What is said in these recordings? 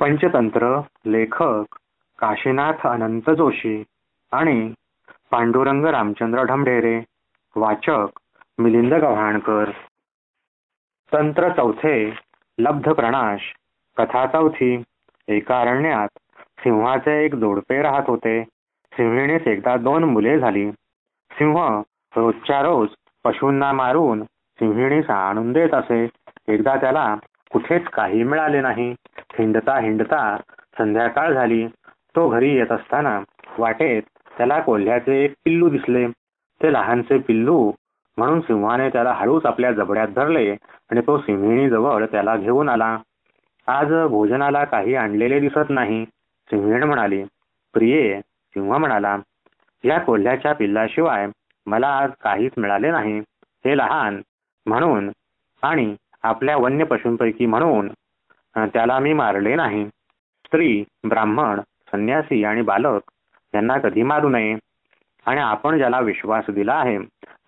पंचतंत्र लेखक काशीनाथ अनंत जोशी आणि पांडुरंग रामचंद्र ढमढेरे वाचक मिलिंद गव्हाणकर. तंत्र चौथे लब्ध प्रणाश कथा चौथी एका अरण्यात सिंहाचे एक जोडपे राहत होते. सिंहिणीस एकदा दोन मुले झाली. सिंह रोजच्या रोज पशूंना मारून सिंहिणीस आणून देत असे. एकदा त्याला कुठेच काही मिळाले नाही. हिंडता हिंडता संध्याकाळ झाली. तो घरी येत असताना वाटेत त्याला कोल्ह्याचे एक पिल्लू दिसले. ते लहानसे पिल्लू म्हणून सिंहाने त्याला हळूच आपल्या जबड्यात धरले आणि तो सिंहिणीजवळ त्याला घेऊन आला. आज भोजनाला काही आणलेले दिसत नाही सिंहिण म्हणाली. प्रिये सिंह म्हणाला या कोल्ह्याच्या पिल्लाशिवाय मला आज काहीच मिळाले नाही. हे लहान म्हणून आणि आपल्या वन्य पशूंपैकी म्हणून त्याला मी मारले नाही. स्त्री ब्राह्मण संन्यासी आणि बालक यांना कधी मारू नये. आणि आपण ज्याला विश्वास दिला आहे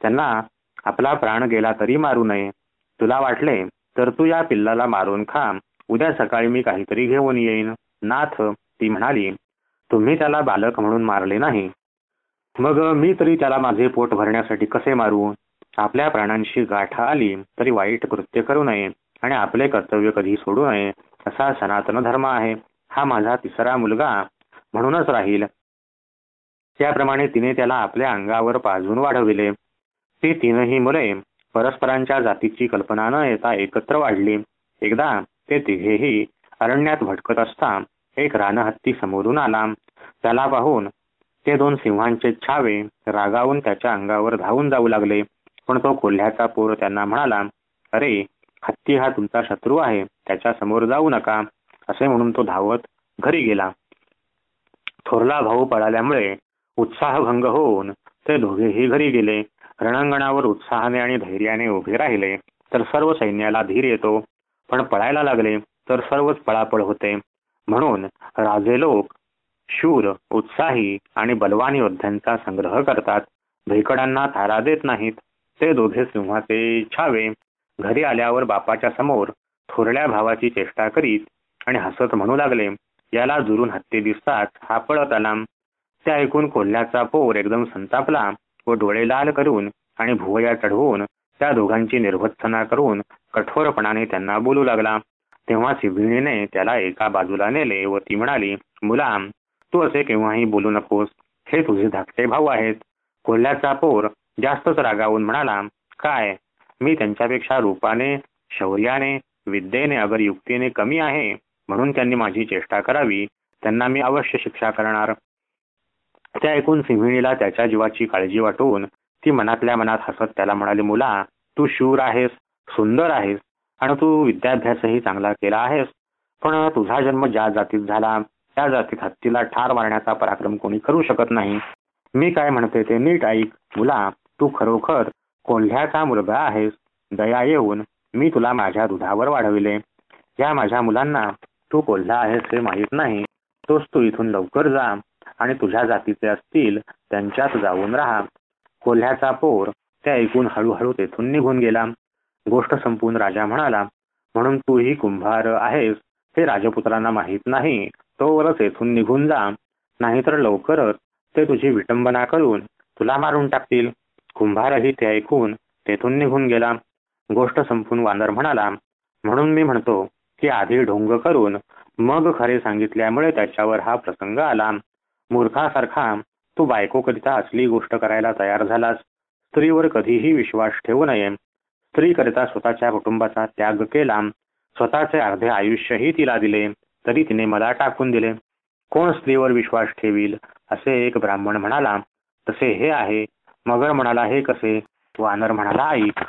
त्यांना आपला प्राण गेला तरी मारू नये. तुला वाटले तर तू या पिल्लाला मारून खा. उद्या सकाळी मी काहीतरी घेऊन येईन. नाथ ती म्हणाली तुम्ही त्याला बालक म्हणून मारले नाही. मग मी तरी त्याला माझे पोट भरण्यासाठी कसे मारू? आपल्या प्राणांशी गाठा आली तरी वाईट कृत्य करू नये. आणि आपले कर्तव्य कधी सोडू नये. असा सनातन धर्म आहे. हा माझा तिसरा मुलगा म्हणूनच राहील. त्याप्रमाणे तिने त्याला आपल्या अंगावर पाजून वाढविले. ती तीनही मुले परस्परांच्या जातीची कल्पना न येता एकत्र वाढली. एकदा ते तिघेही अरण्यात भटकत असता एक रानहत्ती समोरून आला. त्याला पाहून ते दोन सिंहांचे छावे रागावून त्याच्या अंगावर धावून जाऊ लागले. पण तो कोल्ह्याचा पोर त्यांना म्हणाला अरे हत्ती हा तुमचा शत्रू आहे. त्याच्यासमोर जाऊ नका असे म्हणून तो धावत घरी गेला. थोरला भाऊ पळाल्यामुळे उत्साहभंग होऊन ते दोघेही घरी गेले. रणांगणावर उत्साहाने आणि धैर्याने उभे राहिले. तर सर्व सैन्याला धीर येतो. पण पळायला लागले तर सर्वच पळापळ होते. म्हणून राजे लोक शूर उत्साही आणि बलवान योद्ध्यांचा संग्रह करतात. भेकडांना थारा देत नाहीत. ते दोघे सिंहाचे छावे घरी आल्यावर बापाच्या समोर थोरल्या भावाची चेष्टा करीत आणि हसत म्हणू लागले याला जुरून हत्ती दिसताच हा पळत आला ते ऐकून कोल्ह्याचा पोर एकदम संतापला व डोळे लाल करून आणि भुवया चढवून त्या दोघांची निर्भत्सना करून कठोरपणाने त्यांना बोलू लागला. तेव्हा सिबिणीने त्याला एका बाजूला नेले व ती म्हणाली मुला तू असे केव्हाही बोलू नकोस. हे तुझे धाकटे भाऊ आहेत. कोल्ह्याचा पोर जास्तच रागावून म्हणाला काय? मी त्यांच्यापेक्षा रूपाने शौर्याने विद्येने अगर युक्तीने कमी आहे म्हणून त्यांनी माझी चेष्टा करावी. त्यांना मी अवश्य शिक्षा करणार. त्या ऐकून सिंहिणीला त्याच्या जीवाची काळजी वाटून ती मनातल्या मनात हसत त्याला म्हणाली मुला तू शूर आहेस सुंदर आहेस आणि तू विद्याभ्यासही चांगला केला आहेस. पण तुझा जन्म ज्या जातीत झाला त्या जातीत हत्तीला ठार मारण्याचा पराक्रम कोणी करू शकत नाही. मी काय म्हणते ते नीट ऐक. मुला तू खरोखर कोल्ह्याचा मुलगा आहेस? दया येऊन मी तुला माझ्या दुधावर वाढविले. या माझ्या मुलांना तू कोल्हा आहेस हे माहीत नाही. तोच तू इथून लवकर जा आणि तुझ्या जातीचे असतील त्यांच्यात जाऊन राहा. कोल्ह्याचा पोर ते ऐकून हळूहळू तेथून निघून गेला. गोष्ट संपून राजा म्हणाला म्हणून तूही कुंभार आहेस? हे राजपुत्रांना माहीत नाही. तोवरच येथून निघून जा. नाहीतर लवकरच ते तुझी विटंबना करून तुला मारून टाकतील. कुंभारही ते ऐकून तेथून निघून गेला. गोष्ट संपून वानर म्हणाला म्हणून मी म्हणतो की आधी ढोंग करून मग खरे सांगितल्यामुळे त्याच्यावर हा प्रसंग आला. मूर्खासारखा तू बायकोकरिता असली गोष्ट करायला तयार झालास. स्त्रीवर कधीही विश्वास ठेवू नये. स्त्रीकरिता स्वतःच्या कुटुंबाचा त्याग केला. स्वतःचे अर्धे आयुष्यही तिला दिले तरी तिने मला टाकून दिले. कोण स्त्रीवर विश्वास ठेवील असे एक ब्राह्मण म्हणाला तसे हे आहे मगर म्हणाला हे कसे? वानर म्हणाला ऐक